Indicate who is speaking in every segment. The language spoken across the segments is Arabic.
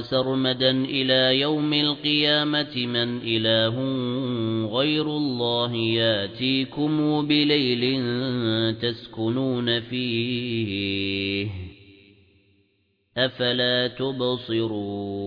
Speaker 1: سَرْمَدًا إِلَى يَوْمِ الْقِيَامَةِ مَنْ إِلَٰهٌ غَيْرُ اللَّهِ يَأْتِيكُم بِلَيْلٍ تَسْكُنُونَ فِيهِ أَفَلَا تُبْصِرُونَ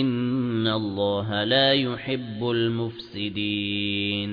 Speaker 1: إِنَّ اللَّهَ لَا يُحِبُّ الْمُفْسِدِينَ